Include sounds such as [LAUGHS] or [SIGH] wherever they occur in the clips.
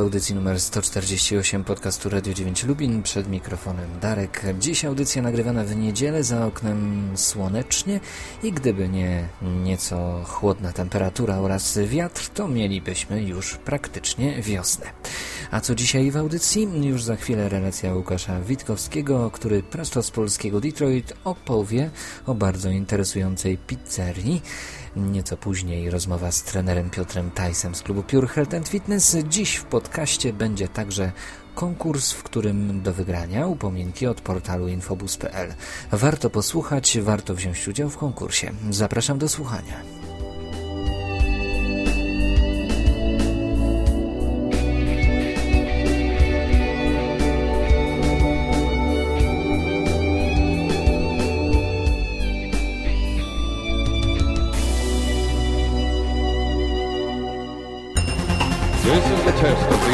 W audycji numer 148 podcastu Radio 9 Lubin. Przed mikrofonem Darek. Dziś audycja nagrywana w niedzielę, za oknem słonecznie i gdyby nie nieco chłodna temperatura oraz wiatr, to mielibyśmy już praktycznie wiosnę. A co dzisiaj w audycji? Już za chwilę relacja Łukasza Witkowskiego, który prosto z polskiego Detroit opowie o bardzo interesującej pizzerii. Nieco później rozmowa z trenerem Piotrem Tajsem z klubu Pure Health and Fitness. Dziś w podcaście będzie także konkurs, w którym do wygrania upominki od portalu infobus.pl. Warto posłuchać, warto wziąć udział w konkursie. Zapraszam do słuchania.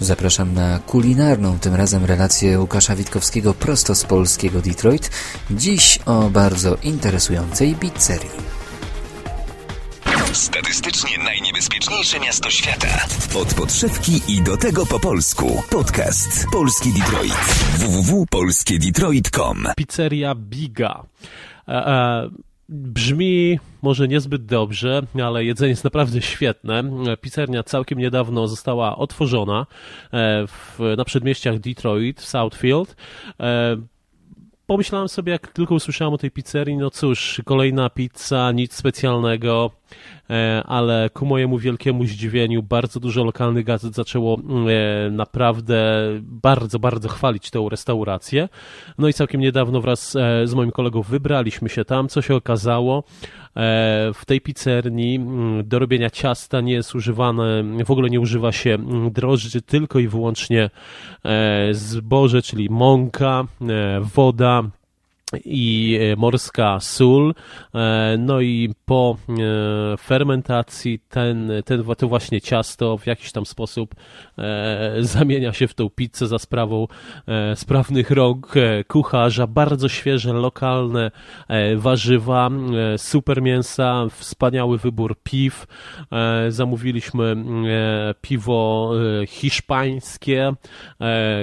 Zapraszam na kulinarną, tym razem relację Łukasza Witkowskiego prosto z polskiego Detroit. Dziś o bardzo interesującej pizzerii. Statystycznie najniebezpieczniejsze miasto świata. Od podszewki i do tego po polsku. Podcast Polski Detroit. www.polskiedetroit.com Pizzeria Biga. E, e, brzmi może niezbyt dobrze, ale jedzenie jest naprawdę świetne. Pizzernia całkiem niedawno została otworzona e, w, na przedmieściach Detroit, w Southfield. Pomyślałem sobie, jak tylko usłyszałem o tej pizzerii, no cóż, kolejna pizza, nic specjalnego, e, ale ku mojemu wielkiemu zdziwieniu bardzo dużo lokalnych gazet zaczęło e, naprawdę bardzo, bardzo chwalić tę restaurację. No i całkiem niedawno wraz e, z moim kolegą wybraliśmy się tam, co się okazało. W tej pizzerni mm, do robienia ciasta nie jest używane, w ogóle nie używa się mm, drożdży, tylko i wyłącznie zboże, czyli mąka, woda, i e, morska sól. E, no i po e, fermentacji ten, ten, to właśnie ciasto w jakiś tam sposób zamienia się w tą pizzę za sprawą sprawnych rąk kucharza. Bardzo świeże, lokalne warzywa, super mięsa, wspaniały wybór piw. Zamówiliśmy piwo hiszpańskie,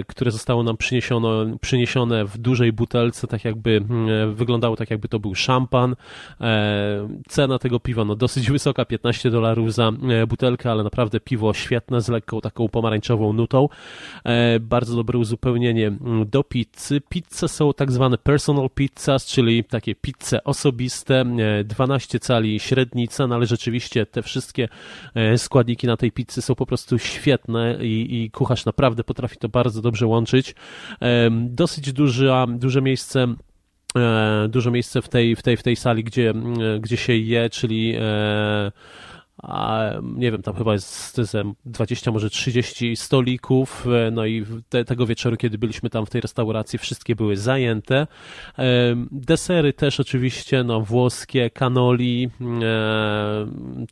które zostało nam przyniesione, przyniesione w dużej butelce, tak jakby Mm, wyglądało tak, jakby to był szampan. E, cena tego piwa, no dosyć [LAUGHS] wysoka, 15 dolarów za e, butelkę, ale naprawdę piwo świetne, z lekką taką pomarańczową nutą. E, bardzo dobre uzupełnienie mm, do pizzy. Pizze są tak zwane personal pizzas, czyli takie pizze osobiste, 12 cali średnica, no ale rzeczywiście te wszystkie składniki na tej pizzy są po prostu świetne i, i kucharz naprawdę potrafi to bardzo dobrze łączyć. Dosyć duże, duże miejsce E, dużo miejsce w tej, w tej, w tej sali, gdzie, gdzie się je, czyli e, a nie wiem, tam chyba jest 20, może 30 stolików, e, no i te, tego wieczoru, kiedy byliśmy tam w tej restauracji, wszystkie były zajęte. Desery też oczywiście, no włoskie, cannoli,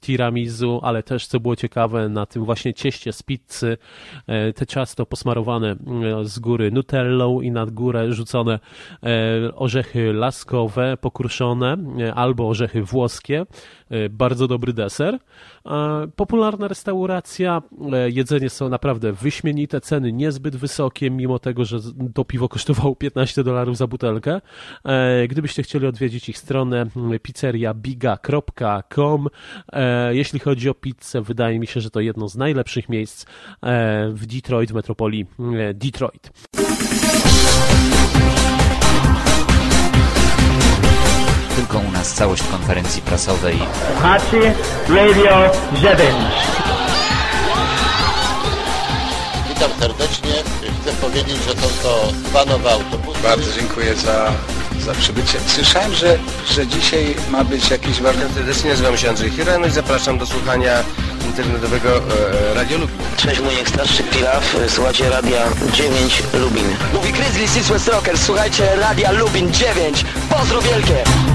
tiramisu, ale też, co było ciekawe, na tym właśnie cieście z pizzy, te ciasto posmarowane z góry nutellą i nad górę rzucone orzechy laskowe, pokruszone, albo orzechy włoskie. Bardzo dobry deser. E, popularna restauracja, e, jedzenie są naprawdę wyśmienite, ceny niezbyt wysokie, mimo tego, że to piwo kosztowało 15 dolarów za butelkę. E, gdybyście chcieli odwiedzić ich stronę pizzeriabiga.com, jeśli chodzi o pizzę, wydaje mi się, że to jedno z najlepszych miejsc w Detroit, w metropolii Detroit. Tylko u nas całość konferencji prasowej. Hachi Radio 9. Witam serdecznie. Chcę powiedzieć, że są to dwa nowe autobusy. Bardzo dziękuję za, za przybycie. Słyszałem, że, że dzisiaj ma być jakiś warsztat. Serdecznie nazywam się Andrzej Hirano i zapraszam do słuchania internetowego e, Radio Lubin. Cześć, mój starszy Pilaw, słuchacie Radia 9 Lubin. Mówi Grizzly Six West Rockers. Słuchajcie Radia Lubin 9. Pozdro wielkie!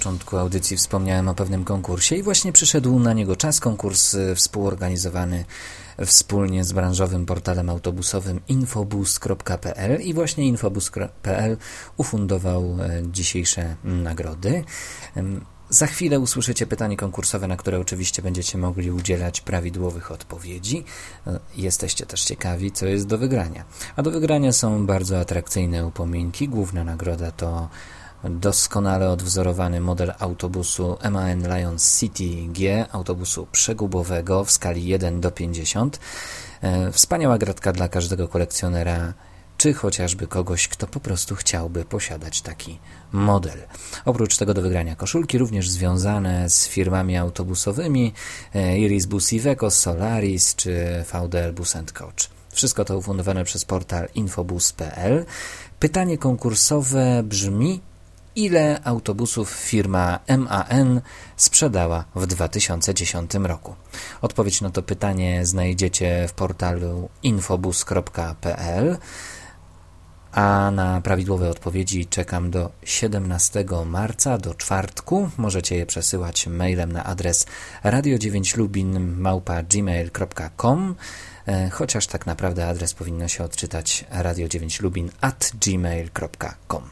Początku audycji wspomniałem o pewnym konkursie i właśnie przyszedł na niego czas. Konkurs y, współorganizowany wspólnie z branżowym portalem autobusowym infobus.pl i właśnie infobus.pl ufundował e, dzisiejsze nagrody. Za chwilę usłyszycie pytanie konkursowe, na które oczywiście będziecie mogli udzielać prawidłowych odpowiedzi. E, jesteście też ciekawi, co jest do wygrania. A do wygrania są bardzo atrakcyjne upominki. Główna nagroda to doskonale odwzorowany model autobusu MAN Lions City G, autobusu przegubowego w skali 1 do 50. E, wspaniała gratka dla każdego kolekcjonera, czy chociażby kogoś, kto po prostu chciałby posiadać taki model. Oprócz tego do wygrania koszulki również związane z firmami autobusowymi e, Iris Bus Iveco, Solaris czy VDL Bus Coach. Wszystko to ufundowane przez portal infobus.pl. Pytanie konkursowe brzmi ile autobusów firma MAN sprzedała w 2010 roku? Odpowiedź na to pytanie znajdziecie w portalu infobus.pl a na prawidłowe odpowiedzi czekam do 17 marca, do czwartku. Możecie je przesyłać mailem na adres radio9lubin.gmail.com e, chociaż tak naprawdę adres powinno się odczytać radio9lubin at gmail.com.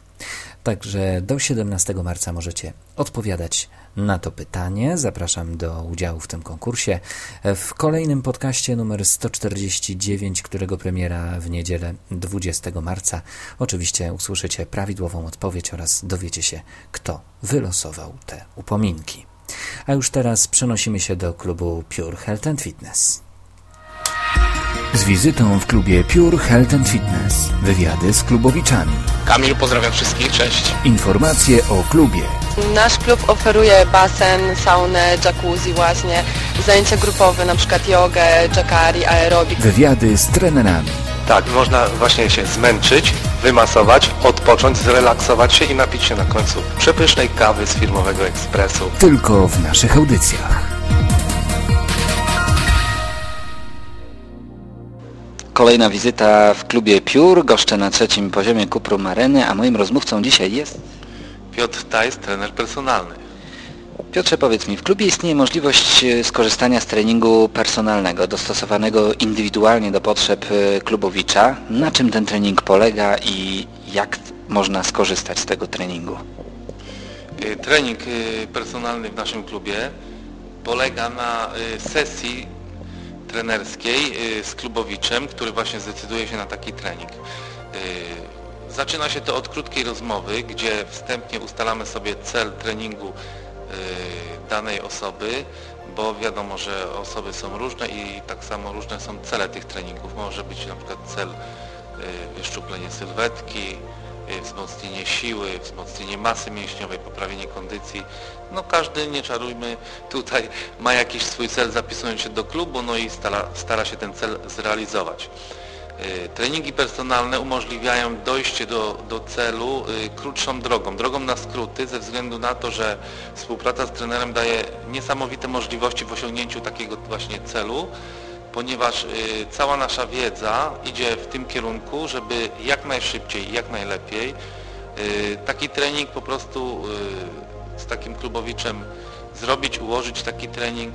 Także do 17 marca możecie odpowiadać na to pytanie. Zapraszam do udziału w tym konkursie. W kolejnym podcaście numer 149, którego premiera w niedzielę 20 marca, oczywiście usłyszycie prawidłową odpowiedź oraz dowiecie się, kto wylosował te upominki. A już teraz przenosimy się do klubu Pure Health and Fitness. Z wizytą w klubie Pure Health and Fitness. Wywiady z klubowiczami. Kamil, pozdrawiam wszystkich, cześć. Informacje o klubie. Nasz klub oferuje basen, saunę, jacuzzi właśnie, zajęcia grupowe, na przykład jogę, jacari, aerobik. Wywiady z trenerami. Tak, można właśnie się zmęczyć, wymasować, odpocząć, zrelaksować się i napić się na końcu przepysznej kawy z firmowego ekspresu. Tylko w naszych audycjach. Kolejna wizyta w klubie Piór, goszczę na trzecim poziomie Kupru Mareny, a moim rozmówcą dzisiaj jest... Piotr Tajs, trener personalny. Piotrze, powiedz mi, w klubie istnieje możliwość e, skorzystania z treningu personalnego, dostosowanego indywidualnie do potrzeb e, klubowicza. Na czym ten trening polega i jak można skorzystać z tego treningu? E, trening personalny w naszym klubie polega na sesji trenerskiej y, z klubowiczem, który właśnie zdecyduje się na taki trening. Y, zaczyna się to od krótkiej rozmowy, gdzie wstępnie ustalamy sobie cel treningu y, danej osoby, bo wiadomo, że osoby są różne i tak samo różne są cele tych treningów. Może być na przykład cel wyszczuplenie sylwetki, wzmocnienie siły, wzmocnienie masy mięśniowej, poprawienie kondycji. No każdy, nie czarujmy, tutaj ma jakiś swój cel zapisując się do klubu, no i stara, stara się ten cel zrealizować. Y, treningi personalne umożliwiają dojście do, do celu y, krótszą drogą, drogą na skróty ze względu na to, że współpraca z trenerem daje niesamowite możliwości w osiągnięciu takiego właśnie celu, ponieważ y, cała nasza wiedza idzie w tym kierunku, żeby jak najszybciej, jak najlepiej taki trening po prostu z takim klubowiczem zrobić, ułożyć taki trening.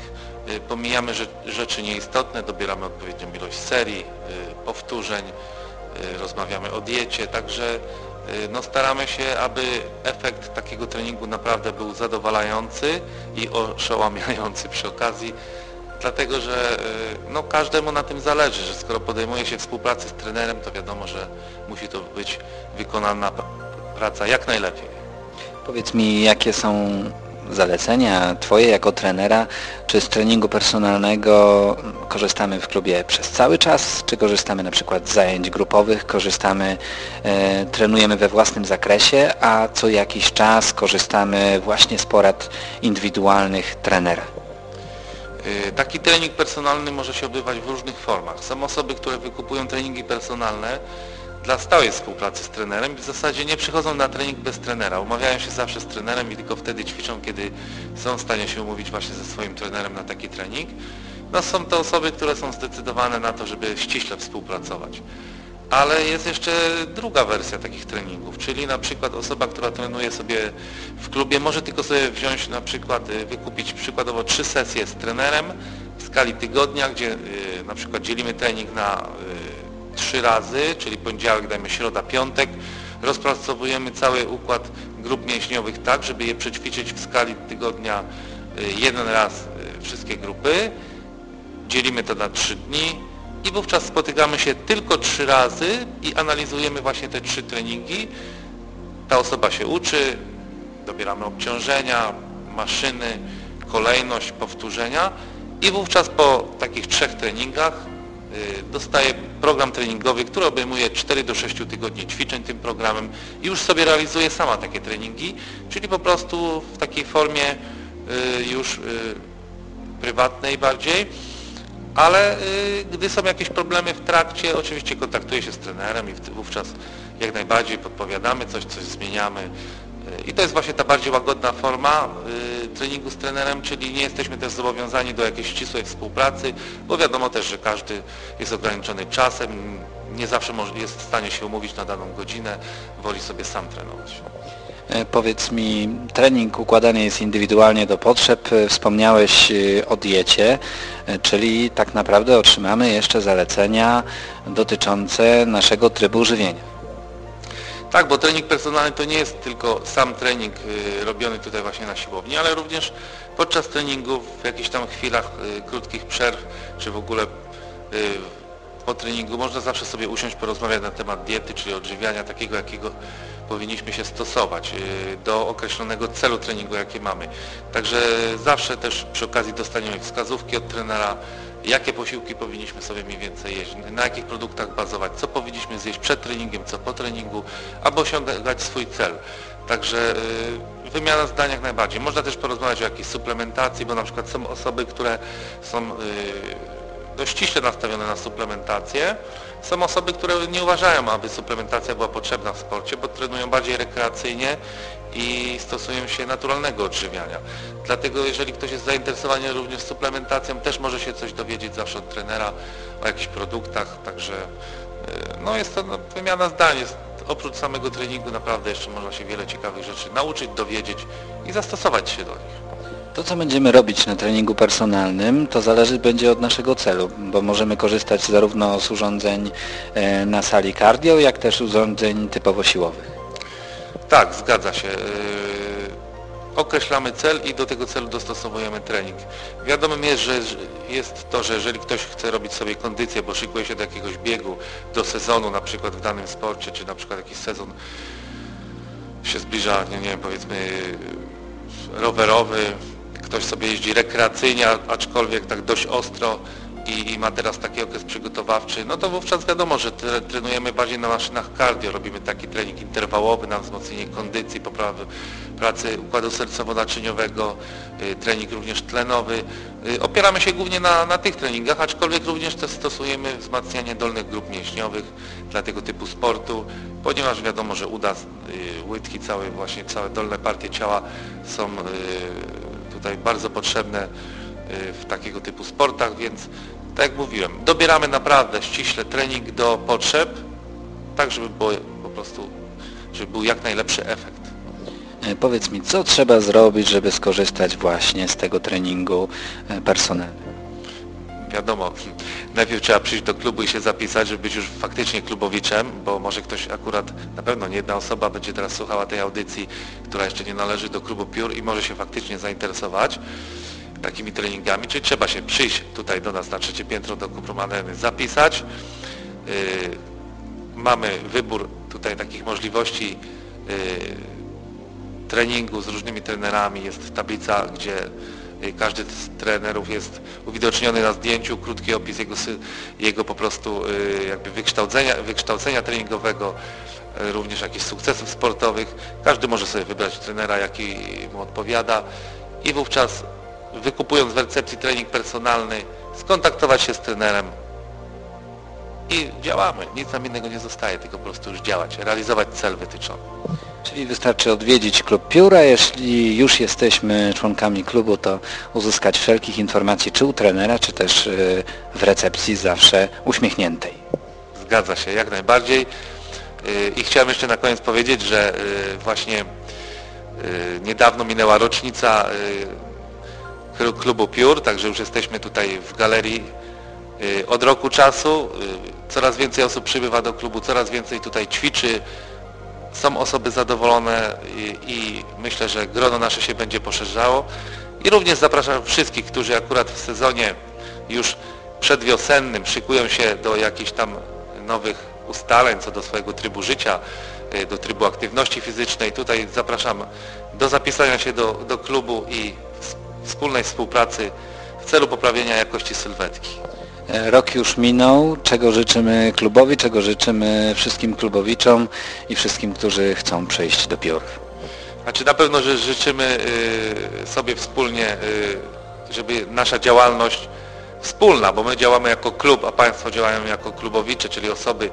Y, pomijamy rzeczy nieistotne, dobieramy odpowiednią ilość serii, y, powtórzeń, y, rozmawiamy o diecie, także no staramy się, aby efekt takiego treningu naprawdę był zadowalający i oszałamiający przy okazji, dlatego że no, każdemu na tym zależy, że skoro podejmuje się współpracy z trenerem, to wiadomo, że musi to być wykonana praca jak najlepiej. Powiedz mi, jakie są zalecenia Twoje jako trenera? Czy z treningu personalnego korzystamy w klubie przez cały czas? Czy korzystamy na przykład z zajęć grupowych? Korzystamy, e, trenujemy we własnym zakresie, a co jakiś czas korzystamy właśnie z porad indywidualnych trenera? Taki trening personalny może się odbywać w różnych formach. Są osoby, które wykupują treningi personalne dla stałej współpracy z trenerem i w zasadzie nie przychodzą na trening bez trenera. Umawiają się zawsze z trenerem i tylko wtedy ćwiczą, kiedy są w stanie się umówić właśnie ze swoim trenerem na taki trening. No są to osoby, które są zdecydowane na to, żeby ściśle współpracować. Ale jest jeszcze druga wersja takich treningów, czyli na przykład osoba, która trenuje sobie w klubie, może tylko sobie wziąć na przykład, y, wykupić przykładowo trzy sesje z trenerem w skali tygodnia, gdzie y, na przykład dzielimy trening na y, trzy razy, czyli poniedziałek, dajmy środa, piątek, rozpracowujemy cały układ grup mięśniowych tak, żeby je przećwiczyć w skali tygodnia jeden raz wszystkie grupy, dzielimy to na trzy dni, i wówczas spotykamy się tylko trzy razy i analizujemy właśnie te trzy treningi. Ta osoba się uczy, dobieramy obciążenia, maszyny, kolejność, powtórzenia. I wówczas po takich trzech treningach y, dostaje program treningowy, który obejmuje 4 do 6 tygodni ćwiczeń tym programem. I już sobie realizuje sama takie treningi, czyli po prostu w takiej formie y, już y, prywatnej bardziej ale y, gdy są jakieś problemy w trakcie, oczywiście kontaktuję się z trenerem i wówczas jak najbardziej podpowiadamy coś, coś zmieniamy. Y, I to jest właśnie ta bardziej łagodna forma y, treningu z trenerem, czyli nie jesteśmy też zobowiązani do jakiejś ścisłej współpracy, bo wiadomo też, że każdy jest ograniczony czasem, nie zawsze jest w stanie się umówić na daną godzinę, woli sobie sam trenować. E, powiedz mi, trening układany jest indywidualnie do potrzeb. E, wspomniałeś e, o diecie, czyli tak naprawdę otrzymamy jeszcze zalecenia dotyczące naszego trybu żywienia. Tak, bo trening personalny to nie jest tylko sam trening robiony tutaj właśnie na siłowni, ale również podczas treningu w jakichś tam chwilach krótkich przerw, czy w ogóle po treningu można zawsze sobie usiąść, porozmawiać na temat diety, czyli odżywiania takiego, jakiego powinniśmy się stosować y, do określonego celu treningu, jaki mamy. Także zawsze też przy okazji dostaniemy wskazówki od trenera, jakie posiłki powinniśmy sobie mniej więcej jeść, na jakich produktach bazować, co powinniśmy zjeść przed treningiem, co po treningu, aby osiągać swój cel. Także y, wymiana zdań jak najbardziej. Można też porozmawiać o jakiejś suplementacji, bo na przykład są osoby, które są y, dość ściśle nastawione na suplementację. Są osoby, które nie uważają, aby suplementacja była potrzebna w sporcie, bo trenują bardziej rekreacyjnie i stosują się naturalnego odżywiania. Dlatego jeżeli ktoś jest zainteresowany również suplementacją, też może się coś dowiedzieć zawsze od trenera o jakichś produktach, także e, no jest to no, wymiana zdań. Oprócz samego treningu naprawdę jeszcze można się wiele ciekawych rzeczy nauczyć, dowiedzieć i zastosować się do nich. To, co będziemy robić na treningu personalnym, to zależy będzie od naszego celu, bo możemy korzystać zarówno z urządzeń e, na sali cardio, jak też urządzeń typowo siłowych. Tak, zgadza się. E, określamy cel i do tego celu dostosowujemy trening. Wiadomym jest, że jest to, że jeżeli ktoś chce robić sobie kondycję, bo szykuje się do jakiegoś biegu, do sezonu na przykład w danym sporcie, czy na przykład jakiś sezon się zbliża, nie, nie wiem, powiedzmy rowerowy, ktoś sobie jeździ rekreacyjnie, aczkolwiek tak dość ostro i, i, ma teraz taki okres przygotowawczy, no to wówczas wiadomo, że trenujemy bardziej na maszynach cardio, robimy taki trening interwałowy na wzmocnienie kondycji, poprawy pracy układu sercowo-naczyniowego, y, trening również tlenowy. Y, opieramy się głównie na, na tych treningach, aczkolwiek również też stosujemy wzmacnianie dolnych grup mięśniowych dla tego typu sportu, ponieważ wiadomo, że uda, y, łydki, całe właśnie całe dolne partie ciała są tutaj bardzo potrzebne y, w takiego typu sportach, więc tak jak mówiłem, dobieramy naprawdę ściśle trening do potrzeb, tak żeby było po prostu, żeby był jak najlepszy efekt. E, powiedz mi, co trzeba zrobić, żeby skorzystać właśnie z tego treningu e, personalnego? Wiadomo, najpierw trzeba przyjść do klubu i się zapisać, żeby być już faktycznie klubowiczem, bo może ktoś akurat, na pewno nie jedna osoba będzie teraz słuchała tej audycji, która jeszcze nie należy do klubu piór i może się faktycznie zainteresować takimi treningami, czyli trzeba się przyjść tutaj do nas na trzecie piętro do Kupromaneny, zapisać. Yy, mamy wybór tutaj takich możliwości yy, treningu z różnymi trenerami, jest tablica, gdzie każdy z trenerów jest uwidoczniony na zdjęciu, krótki opis jego, jego po prostu y, jakby wykształcenia, wykształcenia treningowego, y, również jakichś sukcesów sportowych. Każdy może sobie wybrać trenera, jaki mu odpowiada i wówczas wykupując w recepcji trening personalny, skontaktować się z trenerem i działamy. Nic nam innego nie zostaje, tylko po prostu już działać, realizować cel wytyczony. Czyli wystarczy odwiedzić klub Pióra, jeśli już jesteśmy członkami klubu, to uzyskać wszelkich informacji czy u trenera, czy też y, w recepcji zawsze uśmiechniętej. Zgadza się, jak najbardziej. Y, I chciałem jeszcze na koniec powiedzieć, że y, właśnie niedawno minęła rocznica klubu Piór, także już jesteśmy tutaj w galerii od roku czasu. Coraz więcej osób przybywa do klubu, coraz więcej tutaj ćwiczy, są osoby zadowolone i, i, myślę, że grono nasze się będzie poszerzało. I również zapraszam wszystkich, którzy akurat w sezonie już przedwiosennym szykują się do jakichś tam nowych ustaleń co do swojego trybu życia, y, do trybu aktywności fizycznej. Tutaj zapraszam do zapisania się do, do klubu i wspólnej współpracy w celu poprawienia jakości sylwetki. E, rok już minął. Czego życzymy klubowi, czego życzymy wszystkim klubowiczom i wszystkim, którzy chcą przejść do piór? Znaczy na pewno, że życzymy y, sobie wspólnie, y, żeby nasza działalność wspólna, bo my działamy jako klub, a Państwo działają jako klubowicze, czyli osoby,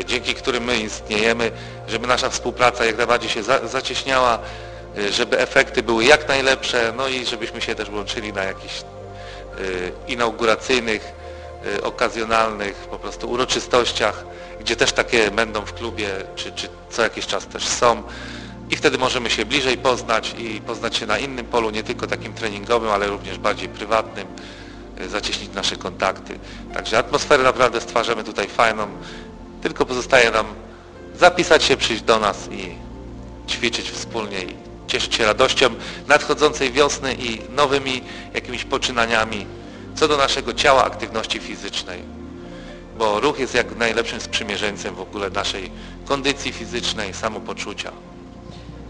y, dzięki którym my istniejemy, żeby nasza współpraca jak najbardziej się zacieśniała, żeby efekty były jak najlepsze, no i żebyśmy się też łączyli na jakichś inauguracyjnych okazjonalnych po prostu uroczystościach, gdzie też takie będą w klubie, czy, czy co jakiś czas też są. I wtedy możemy się bliżej poznać i poznać się na innym polu, nie tylko takim treningowym, ale również bardziej prywatnym, y, zacieśnić nasze kontakty. Także atmosferę naprawdę stwarzamy tutaj fajną, tylko pozostaje nam zapisać się, przyjść do nas i ćwiczyć wspólnie i cieszyć się radością nadchodzącej wiosny i nowymi jakimiś poczynaniami co do naszego ciała, aktywności fizycznej, bo ruch jest jak najlepszym sprzymierzeńcem w ogóle naszej kondycji fizycznej, samopoczucia.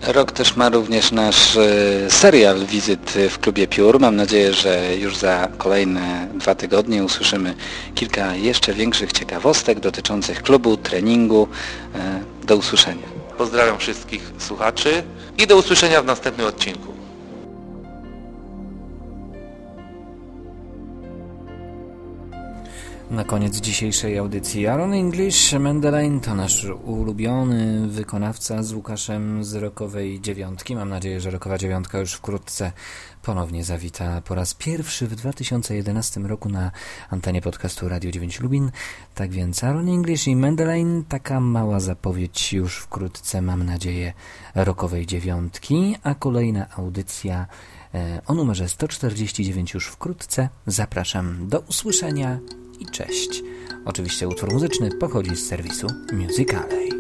Rok też ma również nasz e, serial wizyt w klubie Piór. Mam nadzieję, że już za kolejne dwa tygodnie usłyszymy kilka jeszcze większych ciekawostek dotyczących klubu, treningu. E, do usłyszenia. Pozdrawiam wszystkich słuchaczy i do usłyszenia w następnym odcinku. Na koniec dzisiejszej audycji Aaron English, Mendelein to nasz ulubiony wykonawca z Łukaszem z Rokowej Dziewiątki. Mam nadzieję, że Rokowa Dziewiątka już wkrótce ponownie zawita po raz pierwszy w 2011 roku na antenie podcastu Radio 9 Lubin. Tak więc Aaron English i Mendelein, taka mała zapowiedź już wkrótce, mam nadzieję, Rokowej Dziewiątki, a kolejna audycja e, o numerze 149 już wkrótce. Zapraszam do usłyszenia i cześć. Oczywiście utwór muzyczny pochodzi z serwisu Musicalej.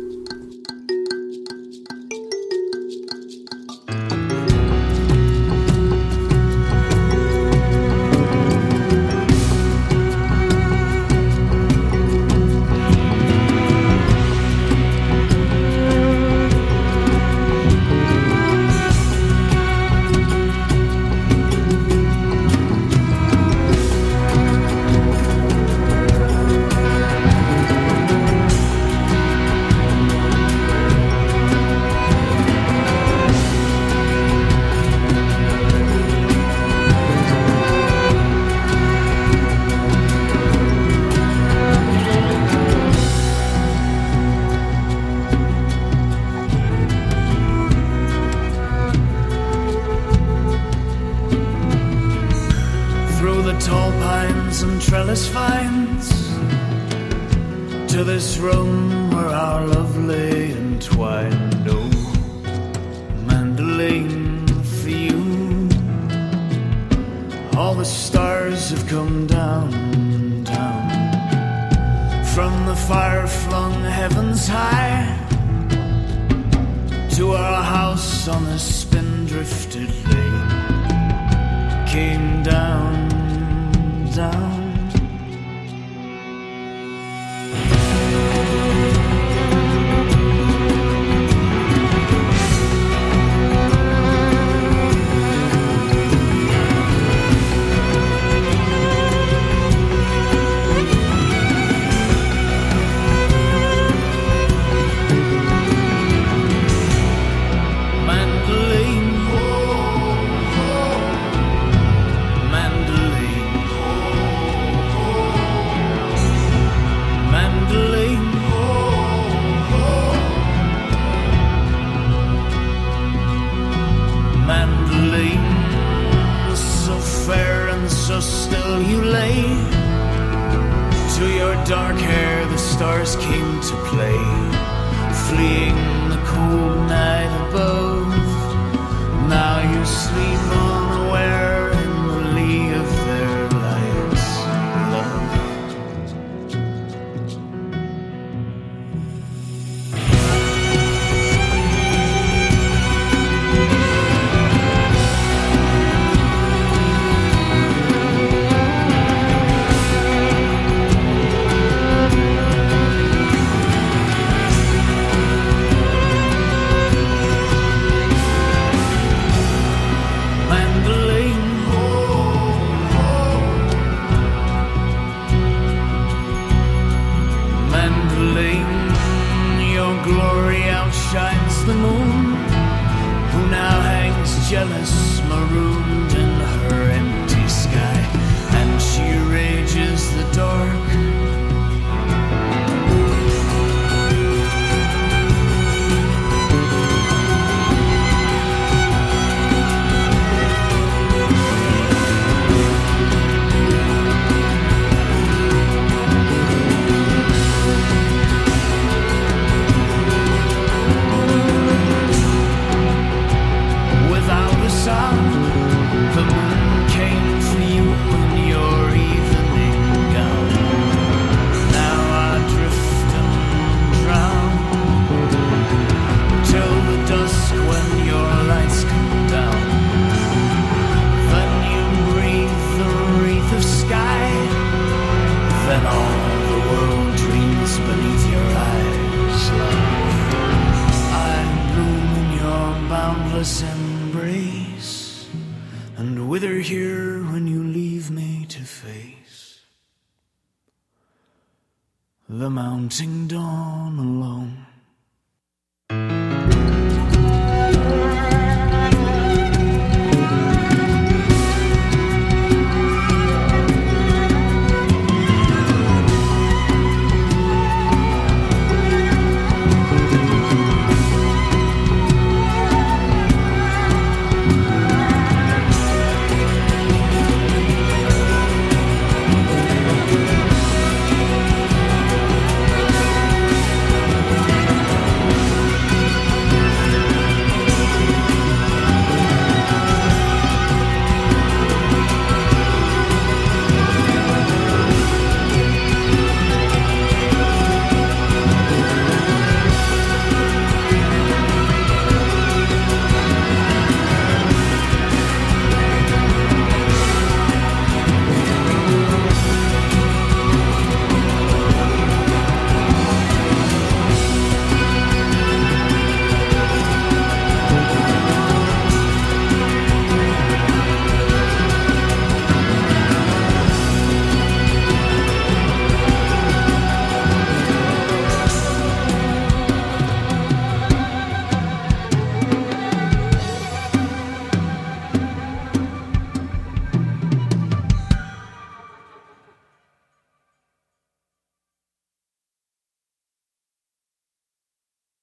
from the fire flung heavens high to our house on the spindrifted lane came down, down.